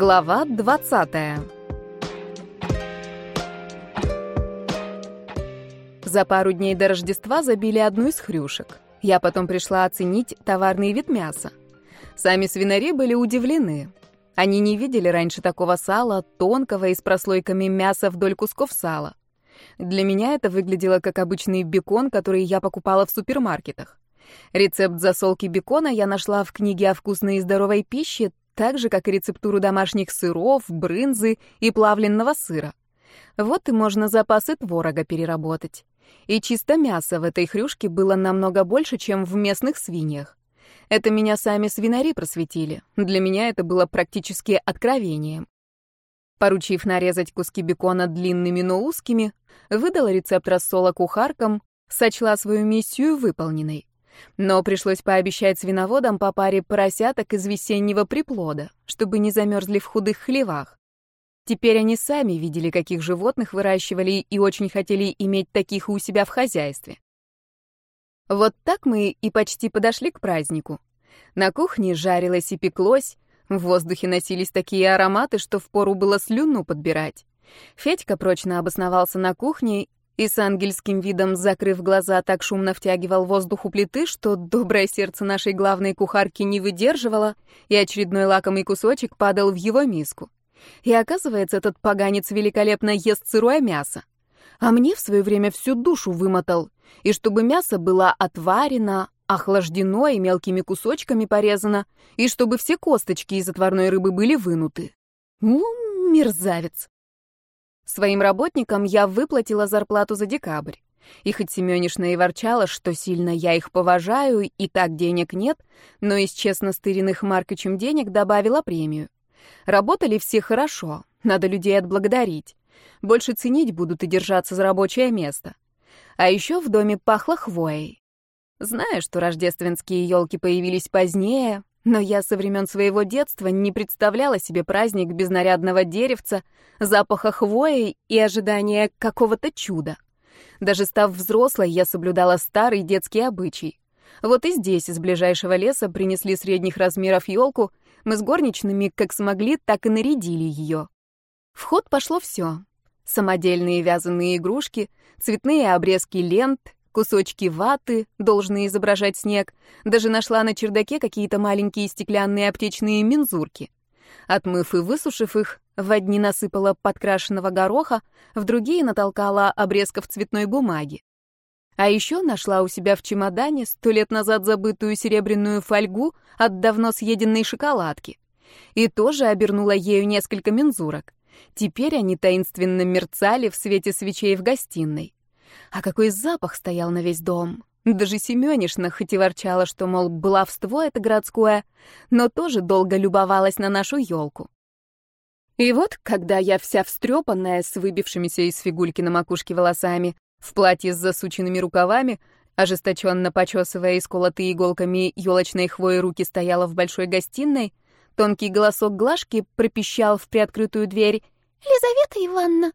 Глава 20 За пару дней до Рождества забили одну из хрюшек. Я потом пришла оценить товарный вид мяса. Сами свинари были удивлены. Они не видели раньше такого сала, тонкого и с прослойками мяса вдоль кусков сала. Для меня это выглядело как обычный бекон, который я покупала в супермаркетах. Рецепт засолки бекона я нашла в книге о вкусной и здоровой пище, так же, как и рецептуру домашних сыров, брынзы и плавленного сыра. Вот и можно запасы творога переработать. И чисто мяса в этой хрюшке было намного больше, чем в местных свиньях. Это меня сами свинари просветили. Для меня это было практически откровением. Поручив нарезать куски бекона длинными, но узкими, выдала рецепт рассола кухаркам, сочла свою миссию выполненной. Но пришлось пообещать свиноводам по паре поросяток из весеннего приплода, чтобы не замерзли в худых хлевах. Теперь они сами видели, каких животных выращивали и очень хотели иметь таких у себя в хозяйстве. Вот так мы и почти подошли к празднику. На кухне жарилось и пеклось, в воздухе носились такие ароматы, что впору было слюну подбирать. Федька прочно обосновался на кухне и с ангельским видом, закрыв глаза, так шумно втягивал воздух у плиты, что доброе сердце нашей главной кухарки не выдерживало, и очередной лакомый кусочек падал в его миску. И оказывается, этот поганец великолепно ест сырое мясо. А мне в свое время всю душу вымотал, и чтобы мясо было отварено, охлаждено и мелкими кусочками порезано, и чтобы все косточки из отварной рыбы были вынуты. Ну, мерзавец. Своим работникам я выплатила зарплату за декабрь. И хоть Семёнишна и ворчала, что сильно я их поважаю, и так денег нет, но из честно стыренных Маркичем денег добавила премию. Работали все хорошо, надо людей отблагодарить. Больше ценить будут и держаться за рабочее место. А еще в доме пахло хвоей. Знаю, что рождественские елки появились позднее, но я со времен своего детства не представляла себе праздник без нарядного деревца, запаха хвои и ожидания какого-то чуда. Даже став взрослой, я соблюдала старый детский обычай. Вот и здесь из ближайшего леса принесли средних размеров елку, мы с горничными как смогли, так и нарядили ее. В ход пошло все. Самодельные вязаные игрушки, цветные обрезки лент, Кусочки ваты, должны изображать снег. Даже нашла на чердаке какие-то маленькие стеклянные аптечные мензурки. Отмыв и высушив их, в одни насыпала подкрашенного гороха, в другие натолкала обрезков цветной бумаги. А еще нашла у себя в чемодане сто лет назад забытую серебряную фольгу от давно съеденной шоколадки. И тоже обернула ею несколько мензурок. Теперь они таинственно мерцали в свете свечей в гостиной. А какой запах стоял на весь дом. Даже Семёнишна хоть и ворчала, что, мол, баловство это городское, но тоже долго любовалась на нашу елку. И вот, когда я вся встрепанная, с выбившимися из фигульки на макушке волосами, в платье с засученными рукавами, ожесточенно почесывая исколотые иголками елочной хвои руки стояла в большой гостиной, тонкий голосок Глашки пропищал в приоткрытую дверь. «Лизавета Ивановна,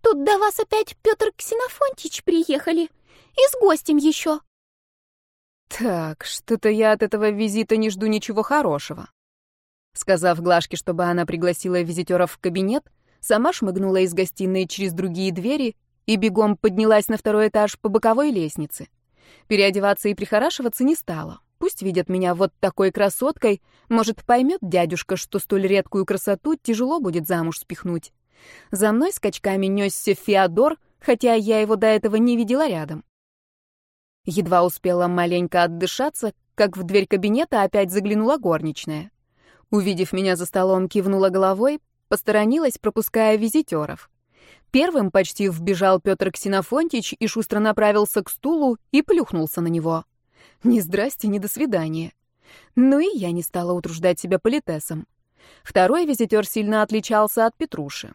Тут до вас опять Петр Ксенофонтич приехали. И с гостем еще. Так, что-то я от этого визита не жду ничего хорошего. Сказав Глашке, чтобы она пригласила визитеров в кабинет, сама шмыгнула из гостиной через другие двери и бегом поднялась на второй этаж по боковой лестнице. Переодеваться и прихорашиваться не стала. Пусть видят меня вот такой красоткой, может, поймет дядюшка, что столь редкую красоту тяжело будет замуж спихнуть. За мной скачками несся Феодор, хотя я его до этого не видела рядом. Едва успела маленько отдышаться, как в дверь кабинета опять заглянула горничная. Увидев меня за столом, кивнула головой, посторонилась, пропуская визитеров. Первым почти вбежал Петр Ксенофонтич и шустро направился к стулу и плюхнулся на него. Ни здрасте, ни до свидания. Ну и я не стала утруждать себя политесом. Второй визитер сильно отличался от Петруши.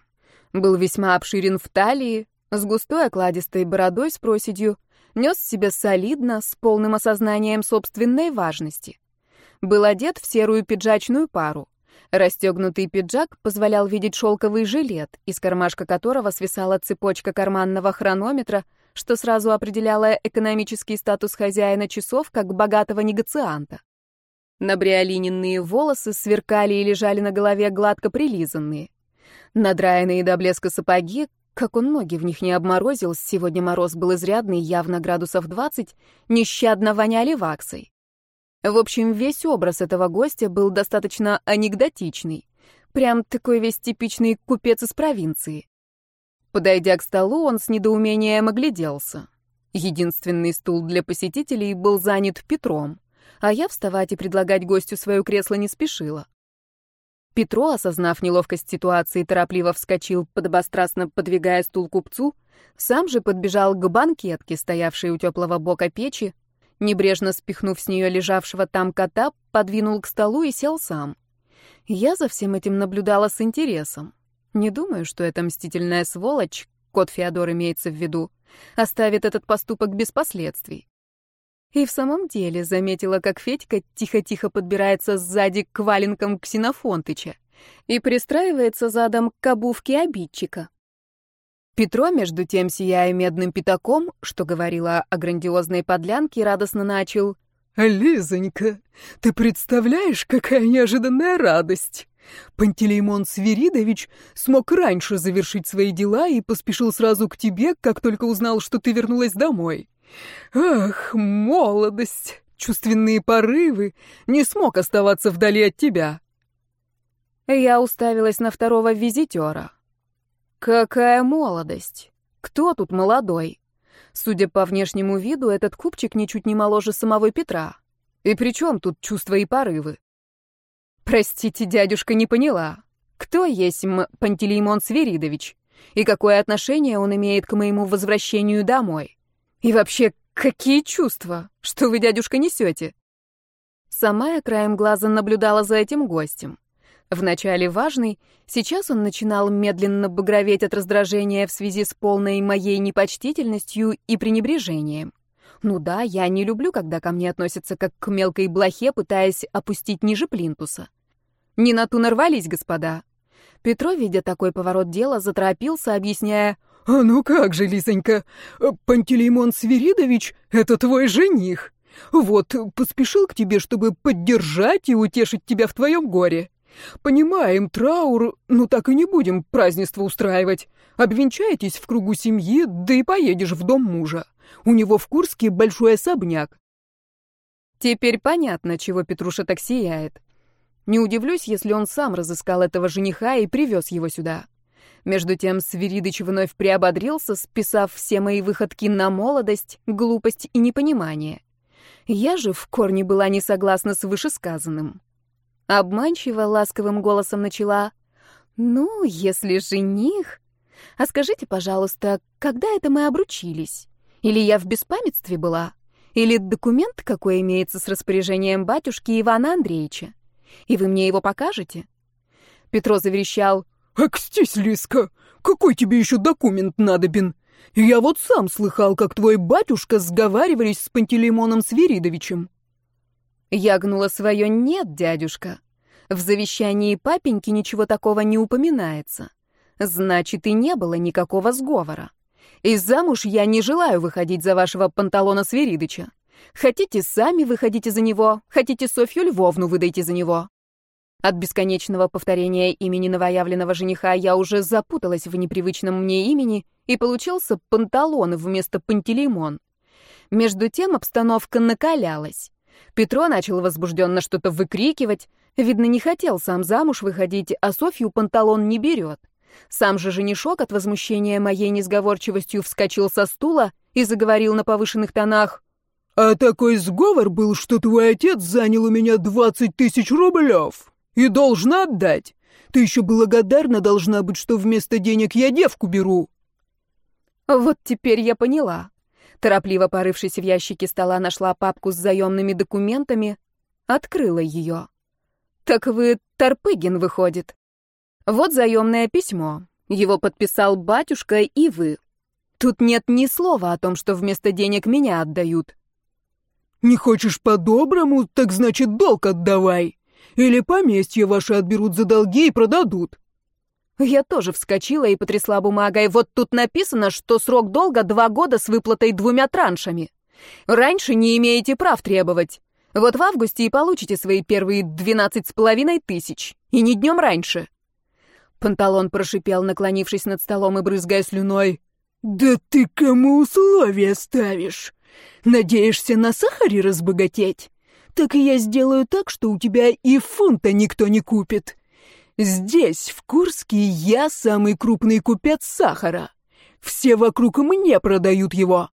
Был весьма обширен в талии, с густой окладистой бородой с проседью, нес себя солидно, с полным осознанием собственной важности. Был одет в серую пиджачную пару. Расстегнутый пиджак позволял видеть шелковый жилет, из кармашка которого свисала цепочка карманного хронометра, что сразу определяло экономический статус хозяина часов как богатого негацианта. Набриолиненные волосы сверкали и лежали на голове гладко прилизанные. Надраенные до блеска сапоги, как он ноги в них не обморозил, сегодня мороз был изрядный, явно градусов 20, нещадно воняли ваксой. В общем, весь образ этого гостя был достаточно анекдотичный. Прям такой весь типичный купец из провинции. Подойдя к столу, он с недоумением огляделся. Единственный стул для посетителей был занят Петром, а я вставать и предлагать гостю свое кресло не спешила. Петро, осознав неловкость ситуации, торопливо вскочил, подобострастно подвигая стул купцу, сам же подбежал к банкетке, стоявшей у теплого бока печи, небрежно спихнув с нее лежавшего там кота, подвинул к столу и сел сам. Я за всем этим наблюдала с интересом. Не думаю, что эта мстительная сволочь, кот Феодор имеется в виду, оставит этот поступок без последствий. И в самом деле заметила, как Федька тихо-тихо подбирается сзади к валенкам Ксенофонтыча и пристраивается задом к обувке обидчика. Петро, между тем, сияя медным пятаком, что говорила о грандиозной подлянке, радостно начал. «Лизонька, ты представляешь, какая неожиданная радость! Пантелеймон Свиридович смог раньше завершить свои дела и поспешил сразу к тебе, как только узнал, что ты вернулась домой. Ах, молодость, чувственные порывы, не смог оставаться вдали от тебя. Я уставилась на второго визитера. Какая молодость! Кто тут молодой? Судя по внешнему виду, этот купчик ничуть не моложе самого Петра. И при чем тут чувства и порывы? Простите, дядюшка, не поняла. Кто есть М. Пантелеймон Свиридович? И какое отношение он имеет к моему возвращению домой? И вообще, какие чувства? Что вы, дядюшка, несете? Сама я краем глаза наблюдала за этим гостем. Вначале важный, сейчас он начинал медленно багроветь от раздражения в связи с полной моей непочтительностью и пренебрежением. Ну да, я не люблю, когда ко мне относятся как к мелкой блохе, пытаясь опустить ниже плинтуса. Не на ту нарвались, господа. Петро, видя такой поворот дела, заторопился, объясняя, «А ну как же, Лизонька, Пантелеймон Свиридович — это твой жених. Вот, поспешил к тебе, чтобы поддержать и утешить тебя в твоем горе. Понимаем, траур, но так и не будем празднество устраивать. Обвенчаетесь в кругу семьи, да и поедешь в дом мужа. У него в Курске большой особняк. Теперь понятно, чего Петруша так сияет. Не удивлюсь, если он сам разыскал этого жениха и привез его сюда. Между тем Свиридыч вновь приободрился, списав все мои выходки на молодость, глупость и непонимание. Я же в корне была не согласна с вышесказанным. Обманчиво ласковым голосом начала. «Ну, если жених...» «А скажите, пожалуйста, когда это мы обручились? Или я в беспамятстве была? Или документ какой имеется с распоряжением батюшки Ивана Андреевича? И вы мне его покажете?» Петро заверещал. «Акстись, Лиска, какой тебе еще документ надобен? Я вот сам слыхал, как твой батюшка сговаривались с Пантелеймоном Свиридовичем». Я гнула свое «нет, дядюшка». В завещании папеньки ничего такого не упоминается. Значит, и не было никакого сговора. И замуж я не желаю выходить за вашего Панталона Свиридыча. Хотите, сами выходите за него, хотите, Софью Львовну выдайте за него. От бесконечного повторения имени новоявленного жениха я уже запуталась в непривычном мне имени, и получился Панталон вместо Пантелеймон. Между тем обстановка накалялась. Петро начал возбужденно что-то выкрикивать. Видно, не хотел сам замуж выходить, а Софью Панталон не берет. Сам же женишок от возмущения моей несговорчивостью вскочил со стула и заговорил на повышенных тонах. «А такой сговор был, что твой отец занял у меня двадцать тысяч рублев!» И должна отдать. Ты еще благодарна должна быть, что вместо денег я девку беру. Вот теперь я поняла. Торопливо порывшись в ящике стола, нашла папку с заемными документами, открыла ее. Так вы Торпыгин, выходит. Вот заемное письмо. Его подписал батюшка и вы. Тут нет ни слова о том, что вместо денег меня отдают. Не хочешь по-доброму, так значит долг отдавай. Или поместье ваше отберут за долги и продадут». Я тоже вскочила и потрясла бумагой. Вот тут написано, что срок долга два года с выплатой двумя траншами. Раньше не имеете прав требовать. Вот в августе и получите свои первые двенадцать с половиной тысяч. И не днем раньше. Панталон прошипел, наклонившись над столом и брызгая слюной. «Да ты кому условия ставишь? Надеешься на сахаре разбогатеть? Так и я сделаю так, что у тебя и фунта никто не купит. Здесь, в Курске, я самый крупный купец сахара. Все вокруг мне продают его».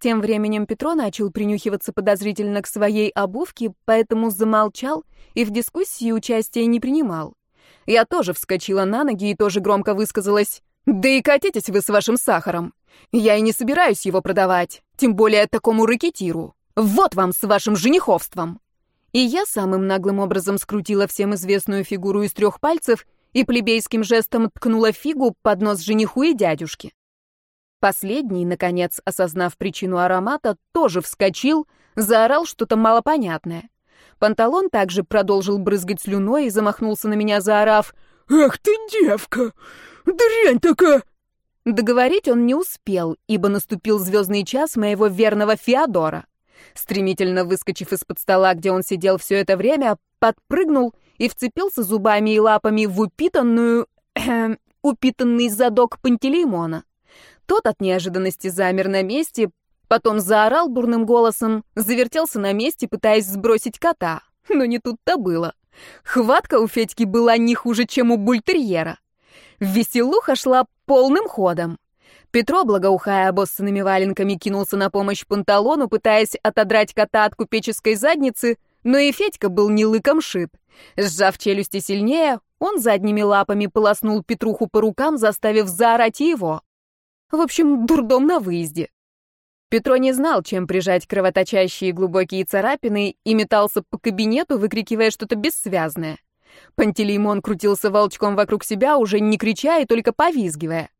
Тем временем Петро начал принюхиваться подозрительно к своей обувке, поэтому замолчал и в дискуссии участия не принимал. Я тоже вскочила на ноги и тоже громко высказалась. «Да и катитесь вы с вашим сахаром. Я и не собираюсь его продавать, тем более такому ракетиру. Вот вам с вашим жениховством!» И я самым наглым образом скрутила всем известную фигуру из трех пальцев и плебейским жестом ткнула фигу под нос жениху и дядюшке. Последний, наконец, осознав причину аромата, тоже вскочил, заорал что-то малопонятное. Панталон также продолжил брызгать слюной и замахнулся на меня, заорав «Ах ты, девка! Дрянь такая!» Договорить он не успел, ибо наступил звездный час моего верного Феодора. Стремительно выскочив из-под стола, где он сидел все это время, подпрыгнул и вцепился зубами и лапами в упитанную... Упитанный задок Пантелеймона. Тот от неожиданности замер на месте, Потом заорал бурным голосом, завертелся на месте, пытаясь сбросить кота. Но не тут-то было. Хватка у Федьки была не хуже, чем у бультерьера. Веселуха шла полным ходом. Петро, благоухая обоссанными валенками, кинулся на помощь панталону, пытаясь отодрать кота от купеческой задницы, но и Федька был не лыком шит. Сжав челюсти сильнее, он задними лапами полоснул Петруху по рукам, заставив заорать его. В общем, дурдом на выезде. Петро не знал, чем прижать кровоточащие глубокие царапины и метался по кабинету, выкрикивая что-то бессвязное. Пантелеймон крутился волчком вокруг себя, уже не крича и только повизгивая.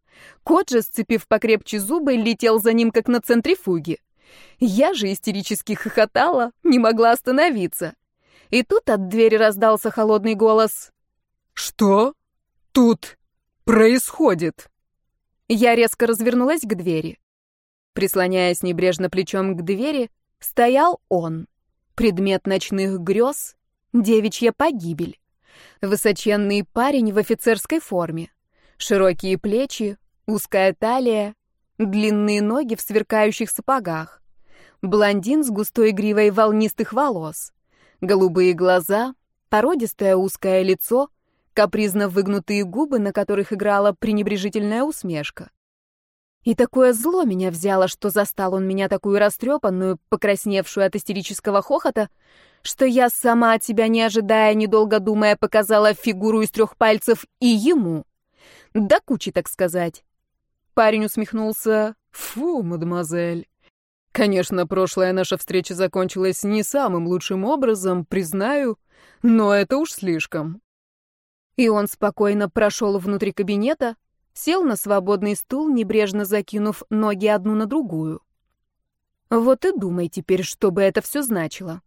Кот же, сцепив покрепче зубы, летел за ним, как на центрифуге. Я же истерически хохотала, не могла остановиться. И тут от двери раздался холодный голос. «Что тут происходит?» Я резко развернулась к двери. Прислоняясь небрежно плечом к двери, стоял он. Предмет ночных грез — девичья погибель. Высоченный парень в офицерской форме. Широкие плечи, узкая талия, длинные ноги в сверкающих сапогах. Блондин с густой гривой волнистых волос. Голубые глаза, породистое узкое лицо, капризно выгнутые губы, на которых играла пренебрежительная усмешка. И такое зло меня взяло, что застал он меня такую растрепанную, покрасневшую от истерического хохота, что я сама от себя не ожидая, недолго думая, показала фигуру из трех пальцев и ему. Да кучи, так сказать. Парень усмехнулся. «Фу, мадемуазель. Конечно, прошлая наша встреча закончилась не самым лучшим образом, признаю, но это уж слишком». И он спокойно прошел внутрь кабинета, сел на свободный стул, небрежно закинув ноги одну на другую. Вот и думай теперь, что бы это все значило.